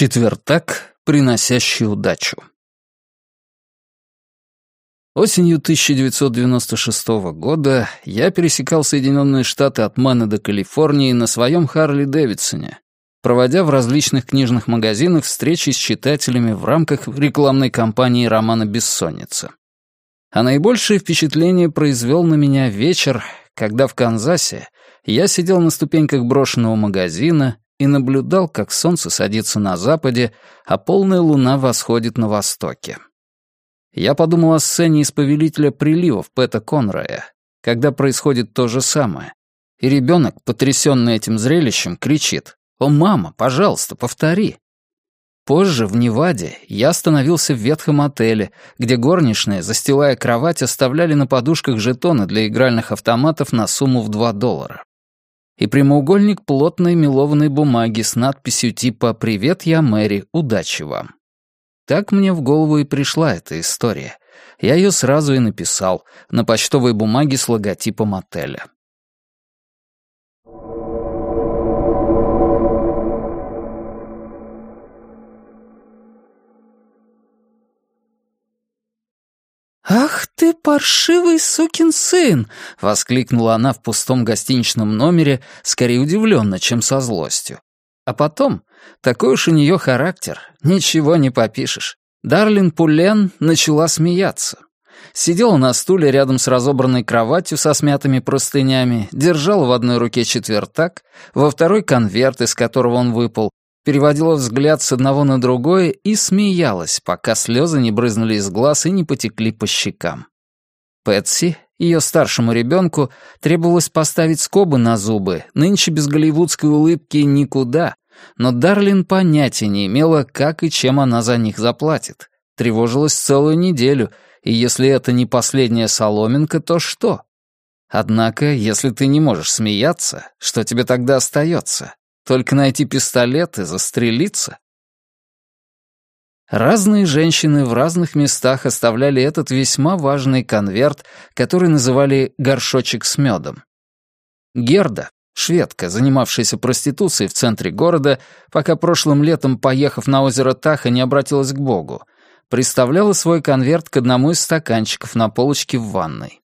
Четвертак, приносящий удачу. Осенью 1996 года я пересекал Соединенные Штаты от Мэна до Калифорнии на своем Харли Дэвидсоне, проводя в различных книжных магазинах встречи с читателями в рамках рекламной кампании романа «Бессонница». А наибольшее впечатление произвел на меня вечер, когда в Канзасе я сидел на ступеньках брошенного магазина и наблюдал, как солнце садится на западе, а полная луна восходит на востоке. Я подумал о сцене из «Повелителя приливов» Пэта Конрая, когда происходит то же самое. И ребенок, потрясенный этим зрелищем, кричит «О, мама, пожалуйста, повтори!» Позже, в Неваде, я остановился в ветхом отеле, где горничные, застилая кровать, оставляли на подушках жетоны для игральных автоматов на сумму в 2 доллара и прямоугольник плотной мелованной бумаги с надписью типа «Привет, я Мэри, удачи вам». Так мне в голову и пришла эта история. Я ее сразу и написал на почтовой бумаге с логотипом отеля. «Ах ты, паршивый сукин сын!» — воскликнула она в пустом гостиничном номере, скорее удивленно, чем со злостью. А потом, такой уж у нее характер, ничего не попишешь. Дарлин Пулен начала смеяться. Сидела на стуле рядом с разобранной кроватью со смятыми простынями, держала в одной руке четвертак, во второй конверт, из которого он выпал, переводила взгляд с одного на другое и смеялась, пока слезы не брызнули из глаз и не потекли по щекам. Пэтси, ее старшему ребенку, требовалось поставить скобы на зубы, нынче без голливудской улыбки никуда, но Дарлин понятия не имела, как и чем она за них заплатит. Тревожилась целую неделю, и если это не последняя соломинка, то что? Однако, если ты не можешь смеяться, что тебе тогда остается? Только найти пистолет и застрелиться? Разные женщины в разных местах оставляли этот весьма важный конверт, который называли «горшочек с медом». Герда, шведка, занимавшаяся проституцией в центре города, пока прошлым летом, поехав на озеро Таха, не обратилась к Богу, приставляла свой конверт к одному из стаканчиков на полочке в ванной.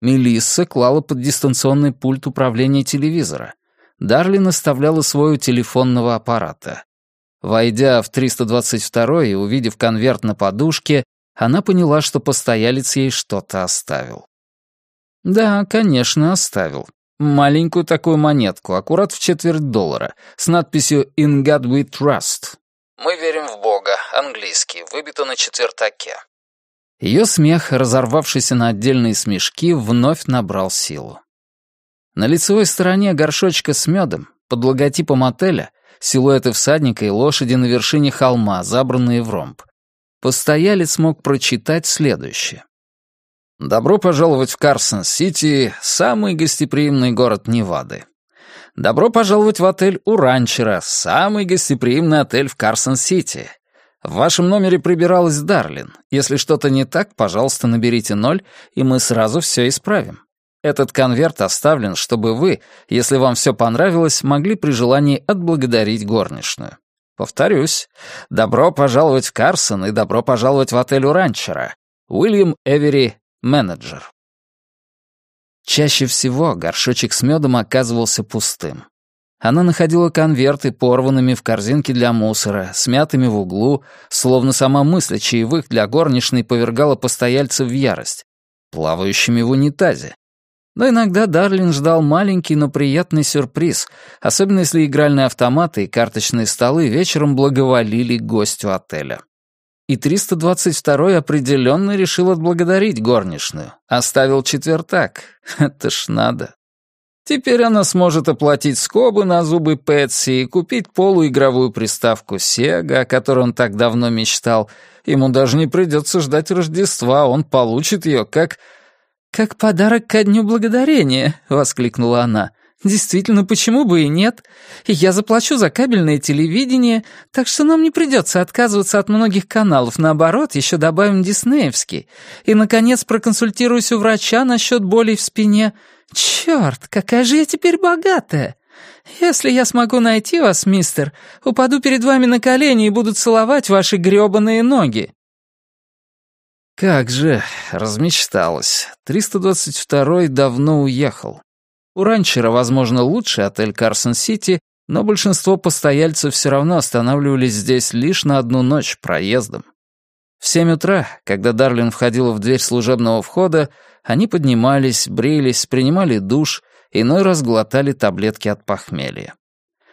Мелисса клала под дистанционный пульт управления телевизора. Дарлин оставляла свой у телефонного аппарата. Войдя в 322 и увидев конверт на подушке, она поняла, что постоялец ей что-то оставил. Да, конечно, оставил. Маленькую такую монетку, аккурат в четверть доллара, с надписью «In God We Trust». «Мы верим в Бога», английский, выбито на четвертаке. Ее смех, разорвавшийся на отдельные смешки, вновь набрал силу. На лицевой стороне горшочка с медом, под логотипом отеля, силуэты всадника и лошади на вершине холма, забранные в ромб. Постоялец мог прочитать следующее. «Добро пожаловать в Карсон-Сити, самый гостеприимный город Невады. Добро пожаловать в отель у ранчера, самый гостеприимный отель в Карсон-Сити. В вашем номере прибиралась Дарлин. Если что-то не так, пожалуйста, наберите ноль, и мы сразу все исправим. Этот конверт оставлен, чтобы вы, если вам все понравилось, могли при желании отблагодарить горничную. Повторюсь, добро пожаловать в Карсон и добро пожаловать в отель у ранчера. Уильям Эвери, менеджер. Чаще всего горшочек с медом оказывался пустым. Она находила конверты, порванными в корзинке для мусора, смятыми в углу, словно сама мысль чаевых для горничной повергала постояльцев в ярость, плавающими в унитазе. Но иногда Дарлин ждал маленький, но приятный сюрприз, особенно если игральные автоматы и карточные столы вечером благоволили гостю отеля. И 322-й определенно решил отблагодарить горничную. Оставил четвертак. Это ж надо. Теперь она сможет оплатить скобы на зубы Пэтси и купить полуигровую приставку Сега, о которой он так давно мечтал. Ему даже не придется ждать Рождества, он получит ее как «Как подарок ко Дню Благодарения!» — воскликнула она. «Действительно, почему бы и нет? Я заплачу за кабельное телевидение, так что нам не придется отказываться от многих каналов. Наоборот, еще добавим диснеевский. И, наконец, проконсультируюсь у врача насчет болей в спине. Черт, какая же я теперь богатая! «Если я смогу найти вас, мистер, упаду перед вами на колени и буду целовать ваши грёбаные ноги». Как же, размечталась. 322-й давно уехал. У ранчера, возможно, лучший отель Карсон-Сити, но большинство постояльцев все равно останавливались здесь лишь на одну ночь проездом. В семь утра, когда Дарлин входила в дверь служебного входа, они поднимались, брились, принимали душ, иной раз глотали таблетки от похмелья.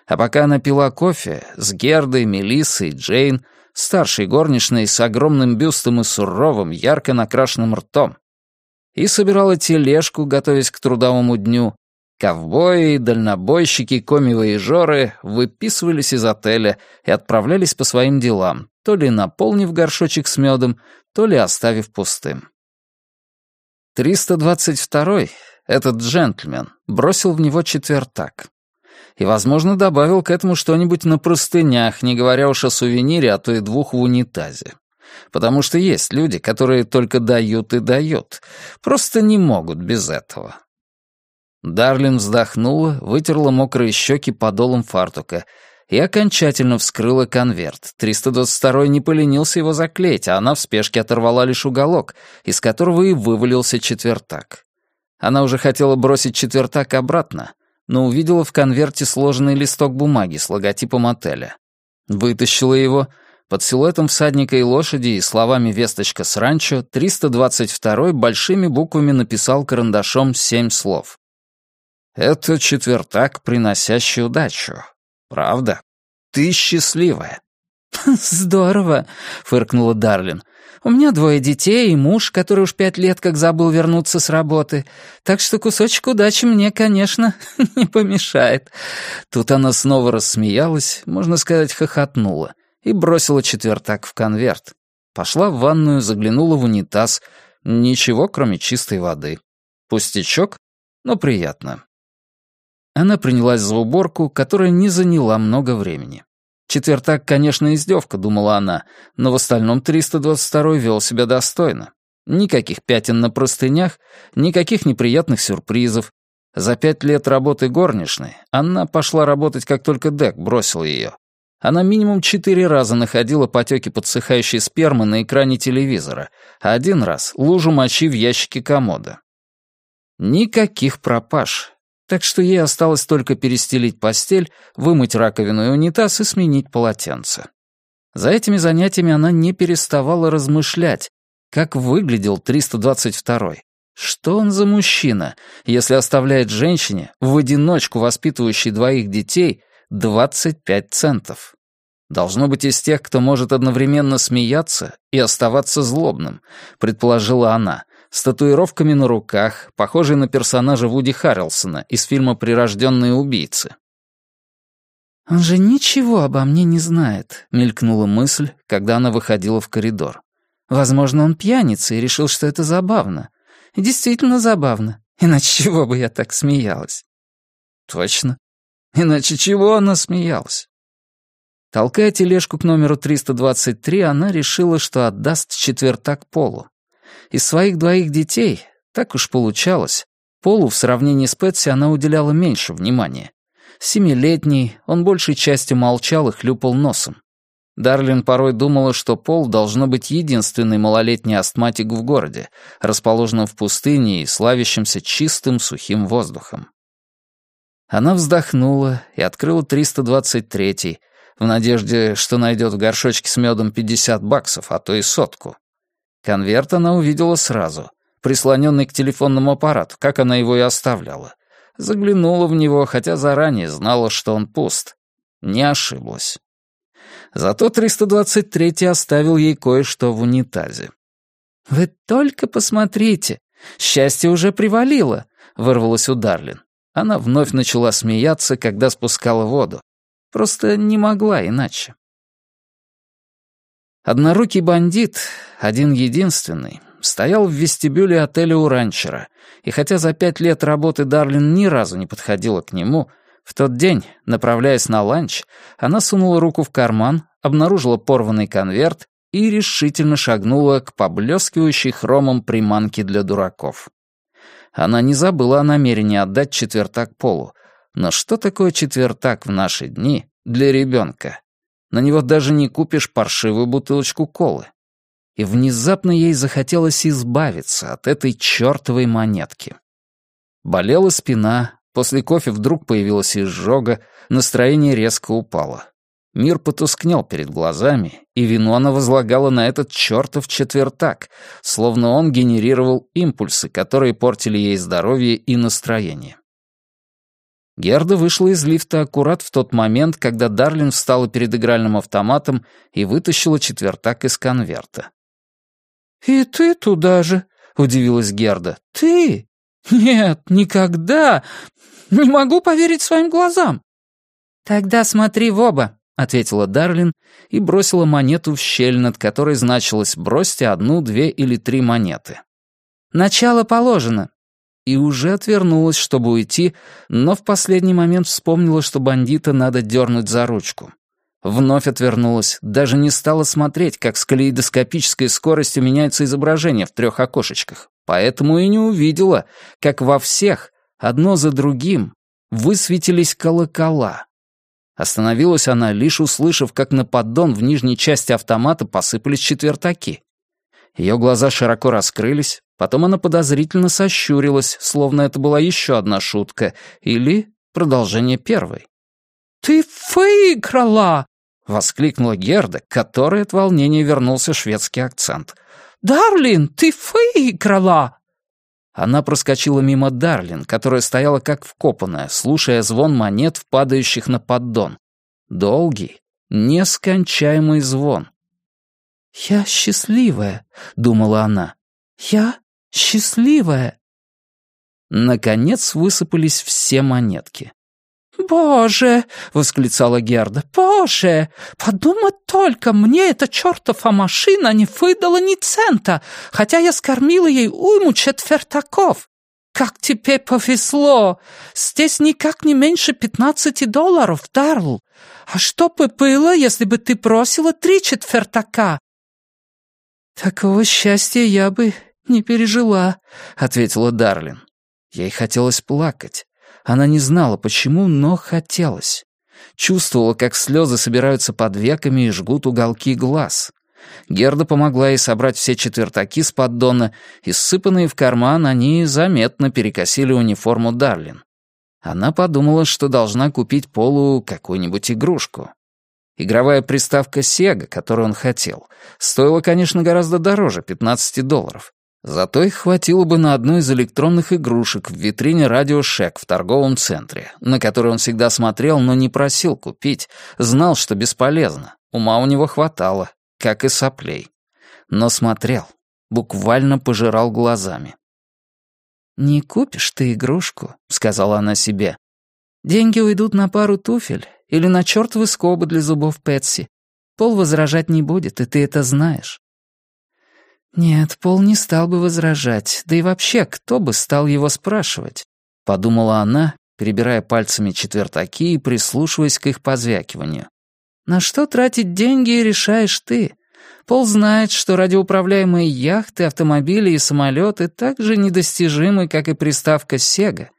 А пока она пила кофе с Гердой, Мелиссой, Джейн, старшей горничной с огромным бюстом и суровым, ярко накрашенным ртом, и собирала тележку, готовясь к трудовому дню, ковбои, дальнобойщики, комивоежоры выписывались из отеля и отправлялись по своим делам, то ли наполнив горшочек с медом, то ли оставив пустым. 322-й, этот джентльмен, бросил в него четвертак и, возможно, добавил к этому что-нибудь на простынях, не говоря уж о сувенире, а то и двух в унитазе. Потому что есть люди, которые только дают и дают, просто не могут без этого. Дарлин вздохнула, вытерла мокрые щеки подолом фартука и окончательно вскрыла конверт. 322 не поленился его заклеить, а она в спешке оторвала лишь уголок, из которого и вывалился четвертак. Она уже хотела бросить четвертак обратно, но увидела в конверте сложенный листок бумаги с логотипом отеля. Вытащила его, под силуэтом всадника и лошади и словами «Весточка с ранчо» 322 большими буквами написал карандашом семь слов. «Это четвертак, приносящий удачу. Правда? Ты счастливая». «Здорово», — фыркнула Дарлин. У меня двое детей и муж, который уж пять лет как забыл вернуться с работы. Так что кусочек удачи мне, конечно, не помешает». Тут она снова рассмеялась, можно сказать, хохотнула, и бросила четвертак в конверт. Пошла в ванную, заглянула в унитаз. Ничего, кроме чистой воды. Пустячок, но приятно. Она принялась за уборку, которая не заняла много времени. Четвертак, конечно, издевка, думала она, но в остальном 322 вел себя достойно. Никаких пятен на простынях, никаких неприятных сюрпризов. За пять лет работы горничной она пошла работать, как только Дек бросил ее. Она минимум четыре раза находила потеки подсыхающей спермы на экране телевизора, а один раз — лужу мочи в ящике комода. Никаких пропаж, так что ей осталось только перестелить постель, вымыть раковину и унитаз и сменить полотенце. За этими занятиями она не переставала размышлять, как выглядел 322-й. Что он за мужчина, если оставляет женщине, в одиночку воспитывающей двоих детей, 25 центов? Должно быть из тех, кто может одновременно смеяться и оставаться злобным, предположила она, с татуировками на руках, похожий на персонажа Вуди Харрелсона из фильма «Прирожденные убийцы». «Он же ничего обо мне не знает», — мелькнула мысль, когда она выходила в коридор. «Возможно, он пьяница и решил, что это забавно. И действительно забавно. Иначе чего бы я так смеялась?» «Точно. Иначе чего она смеялась?» Толкая тележку к номеру 323, она решила, что отдаст четвертак Полу. Из своих двоих детей, так уж получалось, Полу в сравнении с Пэтси она уделяла меньше внимания. Семилетний, он большей частью молчал и хлюпал носом. Дарлин порой думала, что Пол должно быть единственный малолетний астматик в городе, расположенном в пустыне и славящемся чистым сухим воздухом. Она вздохнула и открыла 323-й, в надежде, что найдет в горшочке с медом 50 баксов, а то и сотку. Конверт она увидела сразу, прислоненный к телефонному аппарату, как она его и оставляла. Заглянула в него, хотя заранее знала, что он пуст. Не ошиблась. Зато 323-й оставил ей кое-что в унитазе. «Вы только посмотрите! Счастье уже привалило!» — вырвалось у Дарлин. Она вновь начала смеяться, когда спускала воду. Просто не могла иначе. Однорукий бандит, один-единственный, стоял в вестибюле отеля у ранчера, и хотя за пять лет работы Дарлин ни разу не подходила к нему, в тот день, направляясь на ланч, она сунула руку в карман, обнаружила порванный конверт и решительно шагнула к поблескивающей хромом приманке для дураков. Она не забыла о намерении отдать четвертак Полу, Но что такое четвертак в наши дни для ребенка? На него даже не купишь паршивую бутылочку колы. И внезапно ей захотелось избавиться от этой чертовой монетки. Болела спина, после кофе вдруг появилась изжога, настроение резко упало. Мир потускнел перед глазами, и вину она возлагала на этот чертов четвертак, словно он генерировал импульсы, которые портили ей здоровье и настроение. Герда вышла из лифта аккурат в тот момент, когда Дарлин встала перед игральным автоматом и вытащила четвертак из конверта. «И ты туда же?» — удивилась Герда. «Ты? Нет, никогда! Не могу поверить своим глазам!» «Тогда смотри в оба», ответила Дарлин и бросила монету в щель, над которой значилось «бросьте одну, две или три монеты». «Начало положено». И уже отвернулась, чтобы уйти, но в последний момент вспомнила, что бандита надо дернуть за ручку. Вновь отвернулась, даже не стала смотреть, как с калейдоскопической скоростью меняется изображение в трех окошечках, поэтому и не увидела, как во всех, одно за другим, высветились колокола — Остановилась она, лишь услышав, как на поддон в нижней части автомата посыпались четвертаки. Ее глаза широко раскрылись, потом она подозрительно сощурилась, словно это была еще одна шутка или продолжение первой. «Ты выиграла!» — воскликнула Герда, которой от волнения вернулся шведский акцент. «Дарлин, ты выиграла!» Она проскочила мимо Дарлин, которая стояла как вкопанная, слушая звон монет, падающих на поддон. Долгий, нескончаемый звон. «Я счастливая», — думала она. «Я счастливая». Наконец высыпались все монетки. «Боже!» — восклицала Герда. «Боже! Подумать только, мне эта чертова машина не выдала ни цента, хотя я скормила ей уйму четвертаков. Как тебе повезло! Здесь никак не меньше пятнадцати долларов, Дарл. А что бы было, если бы ты бросила три четвертака?» «Такого счастья я бы не пережила», — ответила Дарлин. Ей хотелось плакать. Она не знала, почему, но хотелось. Чувствовала, как слезы собираются под веками и жгут уголки глаз. Герда помогла ей собрать все четвертаки с поддона, и ссыпанные в карман они заметно перекосили униформу Дарлин. Она подумала, что должна купить Полу какую-нибудь игрушку. Игровая приставка Sega, которую он хотел, стоила, конечно, гораздо дороже, 15 долларов. Зато их хватило бы на одну из электронных игрушек в витрине радио Шек в торговом центре, на который он всегда смотрел, но не просил купить, знал, что бесполезно. Ума у него хватало, как и соплей. Но смотрел, буквально пожирал глазами. «Не купишь ты игрушку», — сказала она себе. «Деньги уйдут на пару туфель или на чертовы скобы для зубов Пэтси. Пол возражать не будет, и ты это знаешь. «Нет, Пол не стал бы возражать, да и вообще, кто бы стал его спрашивать?» — подумала она, перебирая пальцами четвертаки и прислушиваясь к их позвякиванию. «На что тратить деньги, решаешь ты. Пол знает, что радиоуправляемые яхты, автомобили и самолеты так же недостижимы, как и приставка Sega,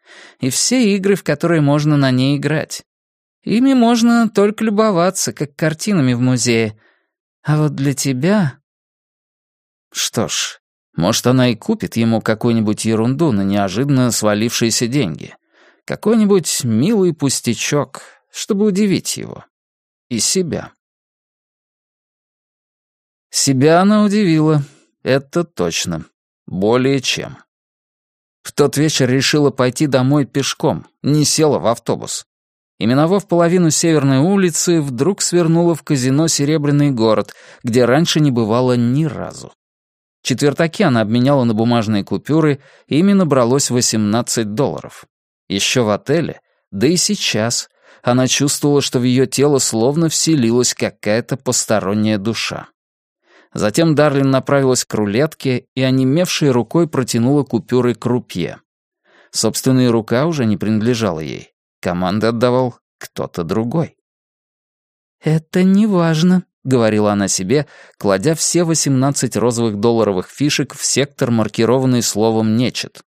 и все игры, в которые можно на ней играть. Ими можно только любоваться, как картинами в музее. А вот для тебя что ж, может, она и купит ему какую-нибудь ерунду на неожиданно свалившиеся деньги. Какой-нибудь милый пустячок, чтобы удивить его. И себя. Себя она удивила, это точно. Более чем. В тот вечер решила пойти домой пешком, не села в автобус. И, миновав половину Северной улицы, вдруг свернула в казино «Серебряный город», где раньше не бывало ни разу. Четвертаки она обменяла на бумажные купюры, и ими набралось 18 долларов. Еще в отеле, да и сейчас, она чувствовала, что в ее тело словно вселилась какая-то посторонняя душа. Затем Дарлин направилась к рулетке и, онемевшей рукой, протянула купюры к рупье. Собственная рука уже не принадлежала ей. Команды отдавал кто-то другой. «Это не важно», — говорила она себе, кладя все 18 розовых долларовых фишек в сектор, маркированный словом «нечет».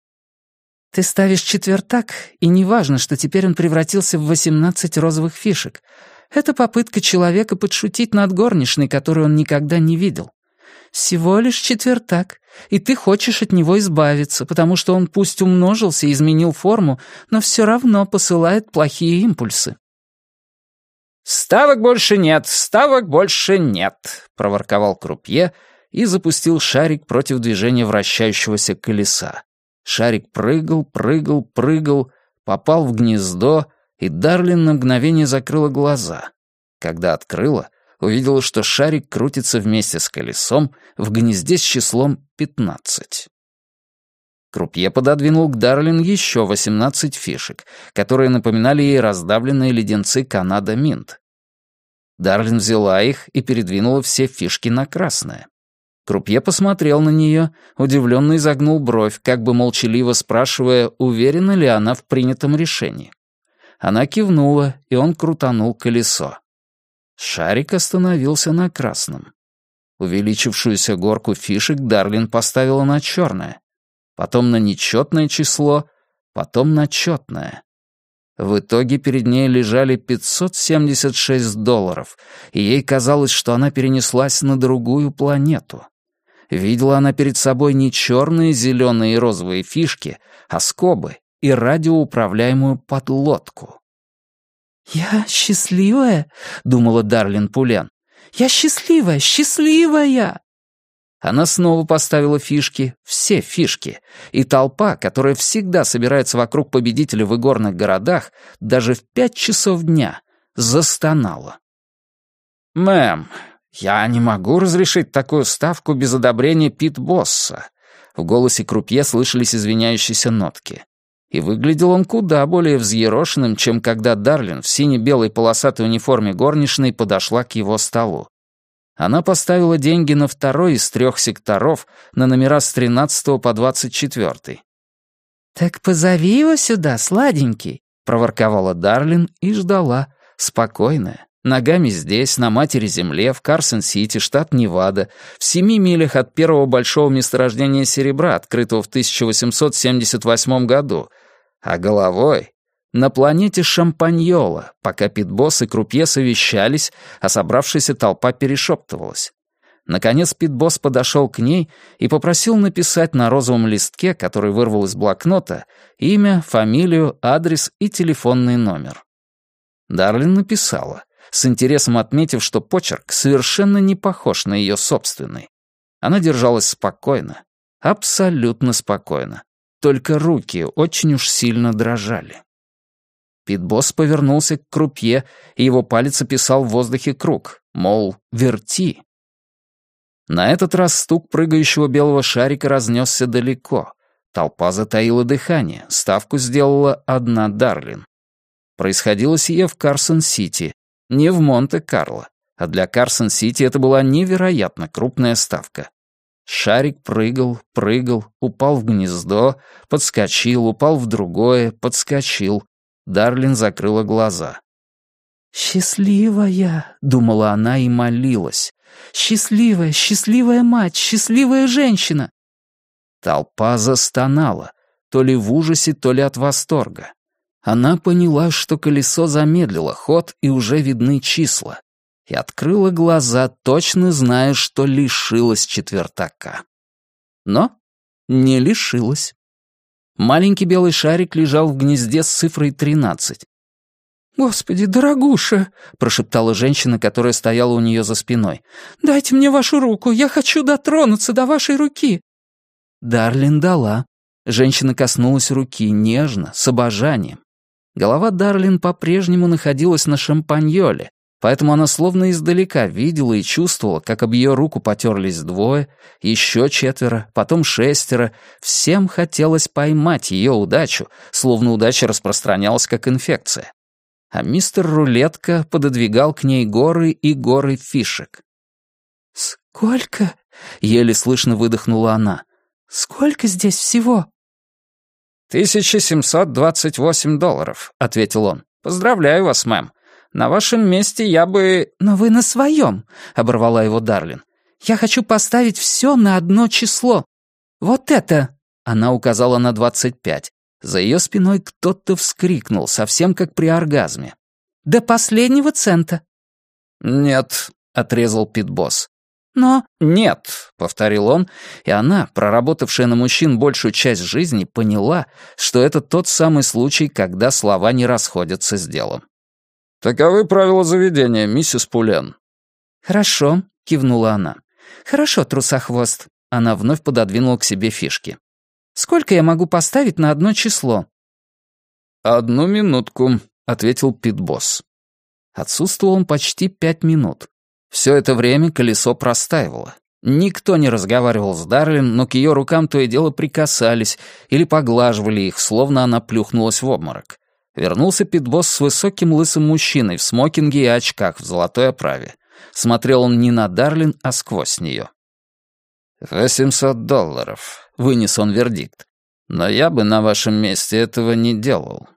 Ты ставишь четвертак, и неважно, что теперь он превратился в 18 розовых фишек. Это попытка человека подшутить над горничной, которую он никогда не видел. Всего лишь четвертак, и ты хочешь от него избавиться, потому что он пусть умножился и изменил форму, но все равно посылает плохие импульсы. «Ставок больше нет, ставок больше нет», — проворковал крупье и запустил шарик против движения вращающегося колеса. Шарик прыгал, прыгал, прыгал, попал в гнездо, и Дарлин на мгновение закрыла глаза. Когда открыла, увидела, что шарик крутится вместе с колесом в гнезде с числом 15. Крупье пододвинул к Дарлин еще 18 фишек, которые напоминали ей раздавленные леденцы Канада Минт. Дарлин взяла их и передвинула все фишки на красное. Крупье посмотрел на нее, удивленно изогнул бровь, как бы молчаливо спрашивая, уверена ли она в принятом решении. Она кивнула, и он крутанул колесо. Шарик остановился на красном. Увеличившуюся горку фишек Дарлин поставила на черное, потом на нечетное число, потом на четное. В итоге перед ней лежали 576 долларов, и ей казалось, что она перенеслась на другую планету. Видела она перед собой не черные, зеленые и розовые фишки, а скобы и радиоуправляемую подлодку. «Я счастливая?» — думала Дарлин Пулян. «Я счастливая, счастливая!» Она снова поставила фишки, все фишки, и толпа, которая всегда собирается вокруг победителя в игорных городах, даже в пять часов дня, застонала. «Мэм, я не могу разрешить такую ставку без одобрения Пит-босса». В голосе крупье слышались извиняющиеся нотки. И выглядел он куда более взъерошенным, чем когда Дарлин в сине-белой полосатой униформе горничной подошла к его столу. Она поставила деньги на второй из трех секторов на номера с 13 по 24. «Так позови его сюда, сладенький», — проворковала Дарлин и ждала, спокойная, ногами здесь, на Матери-Земле, в Карсон-Сити, штат Невада, в семи милях от первого большого месторождения серебра, открытого в 1878 году — а головой на планете Шампаньола, пока Питбосс и Крупье совещались, а собравшаяся толпа перешептывалась. Наконец Питбосс подошел к ней и попросил написать на розовом листке, который вырвал из блокнота, имя, фамилию, адрес и телефонный номер. Дарлин написала, с интересом отметив, что почерк совершенно не похож на ее собственный. Она держалась спокойно, абсолютно спокойно. Только руки очень уж сильно дрожали. Питбосс повернулся к крупье, и его палец описал в воздухе круг, мол, верти. На этот раз стук прыгающего белого шарика разнесся далеко. Толпа затаила дыхание, ставку сделала одна Дарлин. Происходило сие в Карсон-Сити, не в Монте-Карло, а для Карсон-Сити это была невероятно крупная ставка. Шарик прыгал, прыгал, упал в гнездо, подскочил, упал в другое, подскочил. Дарлин закрыла глаза. «Счастливая», — думала она и молилась. «Счастливая, счастливая мать, счастливая женщина». Толпа застонала, то ли в ужасе, то ли от восторга. Она поняла, что колесо замедлило ход, и уже видны числа и открыла глаза, точно зная, что лишилась четвертака. Но не лишилась. Маленький белый шарик лежал в гнезде с цифрой тринадцать. «Господи, дорогуша!» — прошептала женщина, которая стояла у нее за спиной. «Дайте мне вашу руку, я хочу дотронуться до вашей руки!» Дарлин дала. Женщина коснулась руки нежно, с обожанием. Голова Дарлин по-прежнему находилась на шампаньоле, поэтому она словно издалека видела и чувствовала, как об ее руку потерлись двое, еще четверо, потом шестеро. Всем хотелось поймать ее удачу, словно удача распространялась как инфекция. А мистер Рулетка пододвигал к ней горы и горы фишек. «Сколько?» — еле слышно выдохнула она. «Сколько здесь всего?» «Тысяча семьсот двадцать восемь долларов», — ответил он. «Поздравляю вас, мэм. На вашем месте я бы...» «Но вы на своем», — оборвала его Дарлин. «Я хочу поставить все на одно число. Вот это!» — она указала на двадцать пять. За ее спиной кто-то вскрикнул, совсем как при оргазме. «До последнего цента». «Нет», — отрезал Питбосс. «Но...» «Нет», — повторил он, и она, проработавшая на мужчин большую часть жизни, поняла, что это тот самый случай, когда слова не расходятся с делом. «Таковы правила заведения, миссис Пулен». «Хорошо», — кивнула она. «Хорошо, трусохвост». Она вновь пододвинула к себе фишки. «Сколько я могу поставить на одно число?» «Одну минутку», — ответил Питбосс. Отсутствовал он почти пять минут. Все это время колесо простаивало. Никто не разговаривал с Дарлин, но к ее рукам то и дело прикасались или поглаживали их, словно она плюхнулась в обморок. Вернулся питбосс с высоким лысым мужчиной в смокинге и очках в золотой оправе. Смотрел он не на Дарлин, а сквозь нее. «Восемьсот долларов», — вынес он вердикт. «Но я бы на вашем месте этого не делал».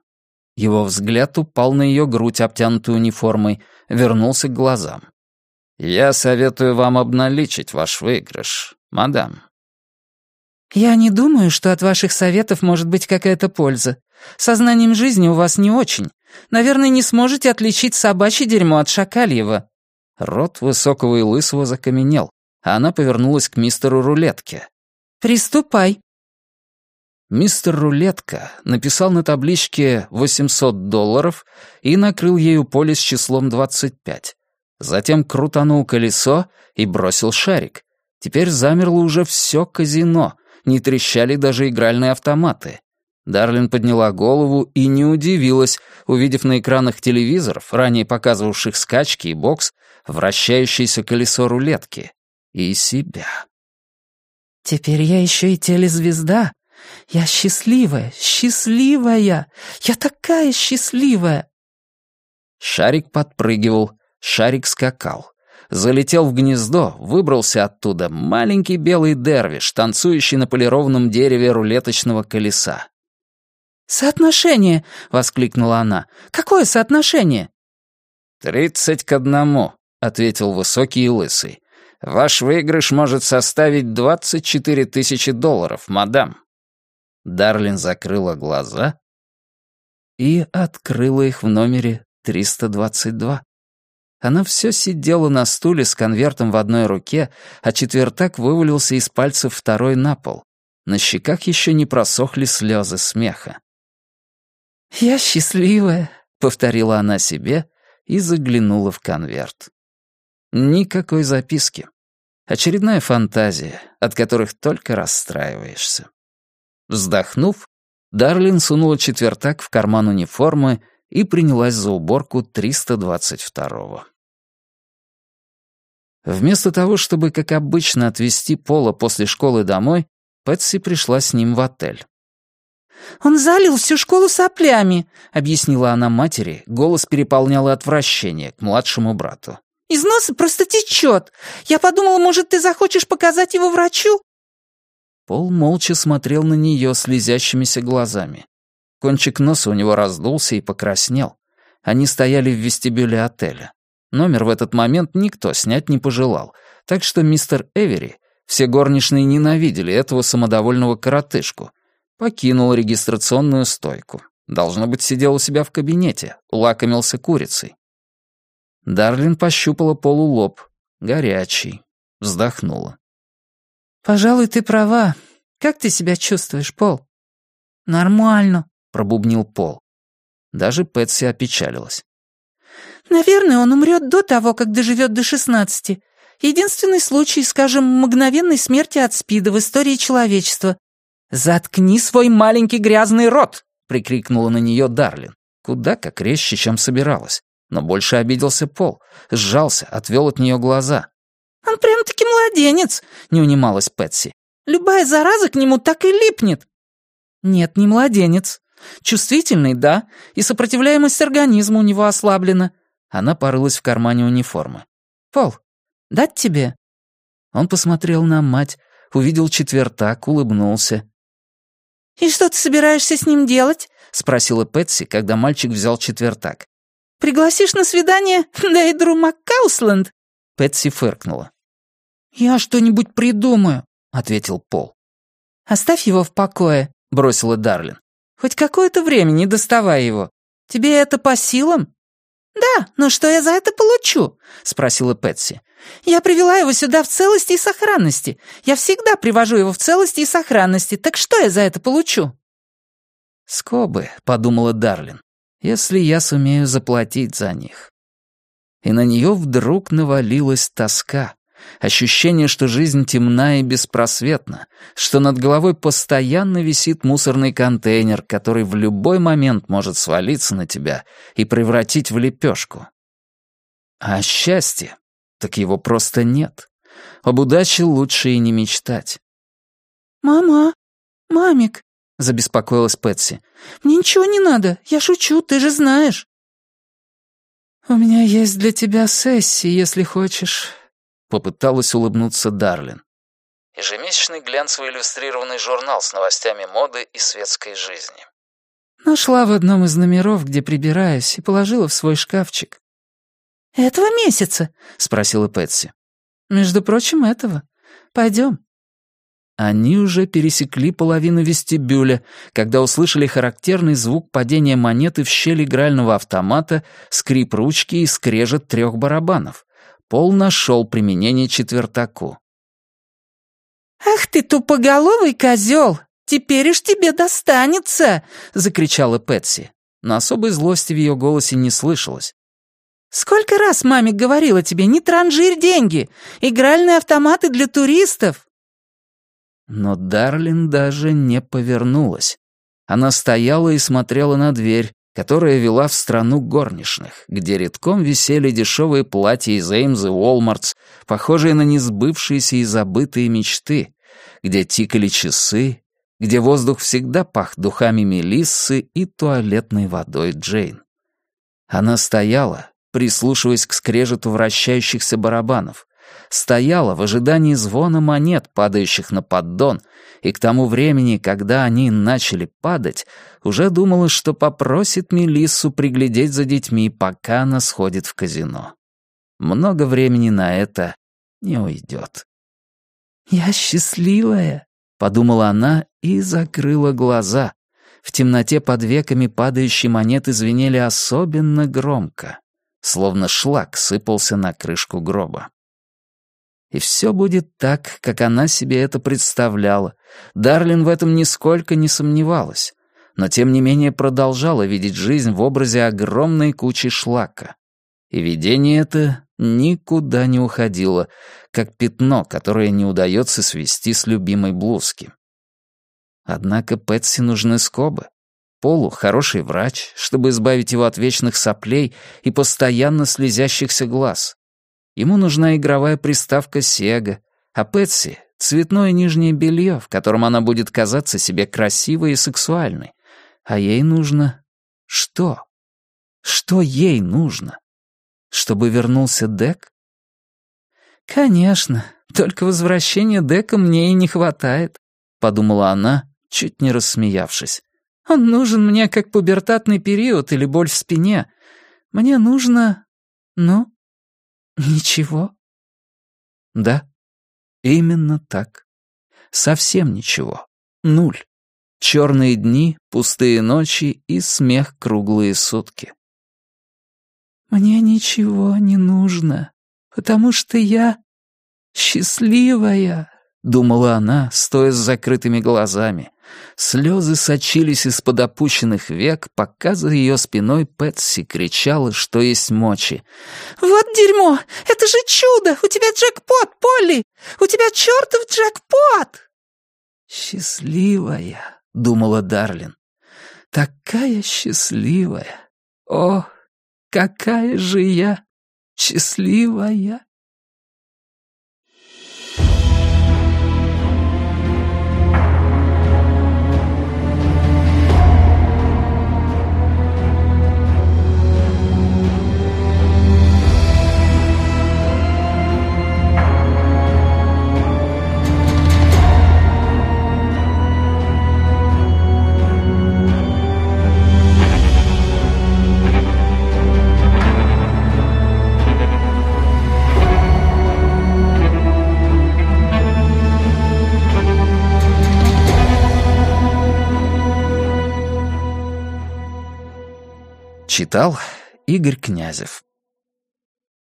Его взгляд упал на ее грудь, обтянутую униформой, вернулся к глазам. Я советую вам обналичить ваш выигрыш, мадам». «Я не думаю, что от ваших советов может быть какая-то польза. Сознанием жизни у вас не очень. Наверное, не сможете отличить собачье дерьмо от шакальего». Рот высокого и лысого закаменел, а она повернулась к мистеру Рулетке. «Приступай». Мистер Рулетка написал на табличке 800 долларов и накрыл ею поле с числом 25. Затем крутанул колесо и бросил шарик. Теперь замерло уже все казино, не трещали даже игральные автоматы. Дарлин подняла голову и не удивилась, увидев на экранах телевизоров, ранее показывавших скачки и бокс, вращающееся колесо рулетки. И себя. «Теперь я еще и телезвезда. Я счастливая, счастливая. Я такая счастливая!» Шарик подпрыгивал, Шарик скакал. Залетел в гнездо, выбрался оттуда маленький белый дервиш, танцующий на полированном дереве рулеточного колеса. «Соотношение!» — воскликнула она. «Какое соотношение?» «Тридцать к одному», — ответил высокий и лысый. «Ваш выигрыш может составить двадцать четыре тысячи долларов, мадам». Дарлин закрыла глаза и открыла их в номере 322. Она все сидела на стуле с конвертом в одной руке, а четвертак вывалился из пальцев второй на пол. На щеках еще не просохли слезы смеха. «Я счастливая», — повторила она себе и заглянула в конверт. Никакой записки. Очередная фантазия, от которых только расстраиваешься. Вздохнув, Дарлин сунула четвертак в карман униформы и принялась за уборку 322-го. Вместо того, чтобы, как обычно, отвезти Пола после школы домой, Пэтси пришла с ним в отель. «Он залил всю школу соплями», — объяснила она матери, голос переполнял отвращение к младшему брату. «Из носа просто течет. Я подумала, может, ты захочешь показать его врачу?» Пол молча смотрел на нее слезящимися глазами. Кончик носа у него раздулся и покраснел. Они стояли в вестибюле отеля. Номер в этот момент никто снять не пожелал, так что мистер Эвери, все горничные ненавидели этого самодовольного коротышку, покинул регистрационную стойку. Должно быть, сидел у себя в кабинете, лакомился курицей. Дарлин пощупала полулоб, горячий, вздохнула. «Пожалуй, ты права. Как ты себя чувствуешь, Пол?» «Нормально», пробубнил Пол. Даже Пэтси опечалилась. «Наверное, он умрет до того, как доживет до шестнадцати. Единственный случай, скажем, мгновенной смерти от СПИДа в истории человечества». «Заткни свой маленький грязный рот!» — прикрикнула на нее Дарлин. Куда как резче, чем собиралась. Но больше обиделся Пол. Сжался, отвел от нее глаза. «Он прям-таки младенец!» — не унималась Пэтси. «Любая зараза к нему так и липнет!» «Нет, не младенец. Чувствительный, да, и сопротивляемость организма у него ослаблена. Она порылась в кармане униформы. «Пол, дать тебе?» Он посмотрел на мать, увидел четвертак, улыбнулся. «И что ты собираешься с ним делать?» — спросила Пэтси, когда мальчик взял четвертак. «Пригласишь на свидание Дейдру МакКаусленд?» Пэтси фыркнула. «Я что-нибудь придумаю», — ответил Пол. «Оставь его в покое», — бросила Дарлин. Хоть какое-то время не доставай его. Тебе это по силам?» «Да, но что я за это получу?» — спросила Пэтси. «Я привела его сюда в целости и сохранности. Я всегда привожу его в целости и сохранности. Так что я за это получу?» «Скобы», — подумала Дарлин, — «если я сумею заплатить за них». И на нее вдруг навалилась тоска. Ощущение, что жизнь темна и беспросветна, что над головой постоянно висит мусорный контейнер, который в любой момент может свалиться на тебя и превратить в лепешку. А счастье? Так его просто нет. Об удаче лучше и не мечтать. «Мама, мамик», — забеспокоилась Пэтси, — «мне ничего не надо, я шучу, ты же знаешь». «У меня есть для тебя сессия, если хочешь», Попыталась улыбнуться Дарлин. Ежемесячный глянцевый иллюстрированный журнал с новостями моды и светской жизни. Нашла в одном из номеров, где прибираюсь, и положила в свой шкафчик. «Этого месяца?» — спросила Пэтси. «Между прочим, этого. Пойдем». Они уже пересекли половину вестибюля, когда услышали характерный звук падения монеты в щель игрального автомата, скрип ручки и скрежет трех барабанов. Пол нашел применение четвертаку. «Ах ты тупоголовый козел! Теперь уж тебе достанется!» — закричала Пэтси. Но особой злости в ее голосе не слышалось. «Сколько раз маме говорила тебе, не транжирь деньги! Игральные автоматы для туристов!» Но Дарлин даже не повернулась. Она стояла и смотрела на дверь, которая вела в страну горничных, где редком висели дешевые платья из Эймс и Уолмартс, похожие на несбывшиеся и забытые мечты, где тикали часы, где воздух всегда пах духами мелиссы и туалетной водой Джейн. Она стояла, прислушиваясь к скрежету вращающихся барабанов, стояла в ожидании звона монет, падающих на поддон, и к тому времени, когда они начали падать, уже думала, что попросит Мелиссу приглядеть за детьми, пока она сходит в казино. Много времени на это не уйдет. «Я счастливая», — подумала она и закрыла глаза. В темноте под веками падающие монеты звенели особенно громко, словно шлак сыпался на крышку гроба. И все будет так, как она себе это представляла. Дарлин в этом нисколько не сомневалась. Но тем не менее продолжала видеть жизнь в образе огромной кучи шлака. И видение это никуда не уходило, как пятно, которое не удается свести с любимой блузки. Однако Пэтси нужны скобы. Полу — хороший врач, чтобы избавить его от вечных соплей и постоянно слезящихся глаз. Ему нужна игровая приставка Sega, а Пэтси — цветное нижнее белье, в котором она будет казаться себе красивой и сексуальной. А ей нужно... Что? Что ей нужно? Чтобы вернулся Дек? «Конечно, только возвращения Дека мне и не хватает», — подумала она, чуть не рассмеявшись. «Он нужен мне как пубертатный период или боль в спине. Мне нужно... ну, «Ничего?» «Да, именно так. Совсем ничего. Нуль. Черные дни, пустые ночи и смех круглые сутки». «Мне ничего не нужно, потому что я счастливая», — думала она, стоя с закрытыми глазами. Слезы сочились из-под опущенных век, пока за ее спиной Пэтси кричала, что есть мочи. «Вот дерьмо! Это же чудо! У тебя джекпот, Полли! У тебя чертов джекпот!» «Счастливая», — думала Дарлин. «Такая счастливая! О, какая же я счастливая!» Читал Игорь Князев